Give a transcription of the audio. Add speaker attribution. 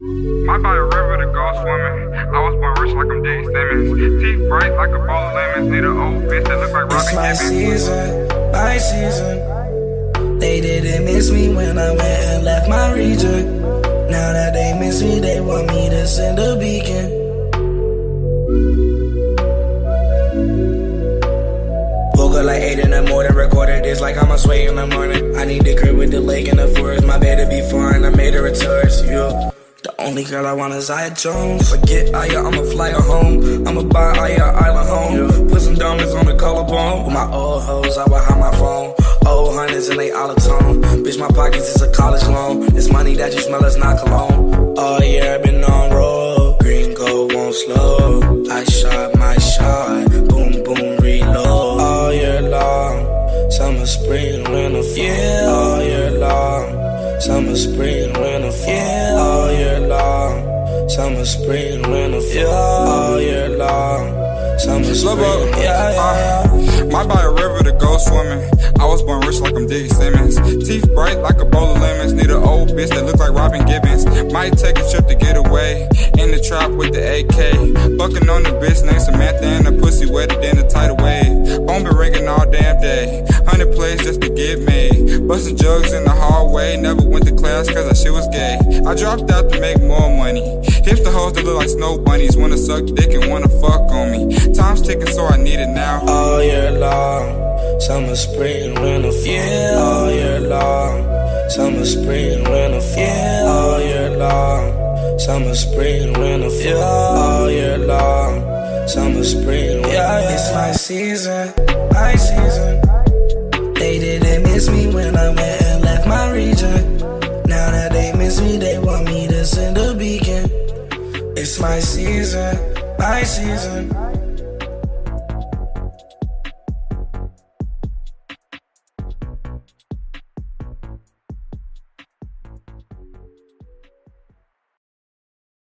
Speaker 1: Buy a river to go swimming. I was born rich like I'm Dave Simmons. Teeth bright like a bowl of lemons. Need an old bitch that look like Robin
Speaker 2: It's my season, my season. They didn't miss me when I went and left my region. Now that they miss me, they want me to send a beacon. Woke up like 8 in the morning, recorded this like I'm a sway in the morning. I need the crib with the lake and the forest, my bed to be foreign, I made her a tourist, yeah. Only girl I want is Zaya Jones. Forget Aya, I'ma fly her home. I'ma buy Aya island home. Put some diamonds on the collarbone. With my old hoes, I will hide my phone. Old hundreds and they all a tone. Bitch, my pockets is a college loan. It's money that you smell, it's not cologne. Oh yeah, I've been on road. Green gold won't slow. I shot my shot. Boom, boom, reload. All year long. Summer, spring, winter, fall. Yeah, all year long. Summer, spring, winter, fall. Yeah, all year. Summer, spring, winter, fall. Yeah, all year long. Summer, spring,
Speaker 1: up.
Speaker 2: yeah, yeah.
Speaker 1: Uh, might buy a river to go swimming. I was born rich like I'm Dave Simmons. Teeth bright like a bowl of lemons. Need an old bitch that look like Robin Givens. Might take a trip to get away. In the trap with the AK. Bucking on the bitch named Samantha and the pussy wetter than a tidal Busting jugs in the hallway. Never went to class cause that shit was gay. I dropped out to make more money. Hipster hoes that look like snow bunnies. Wanna suck dick and wanna fuck on me. Time's ticking so I need it now.
Speaker 2: all year long. Summer, spring, winter, fall. Yeah, all year long. Summer, spring, winter, fall. Yeah, all year long. Summer, spring, winter, fall. Yeah, all year long. Summer, spring, winter, yeah, It's my season, my season. They didn't miss me when I my season, my season.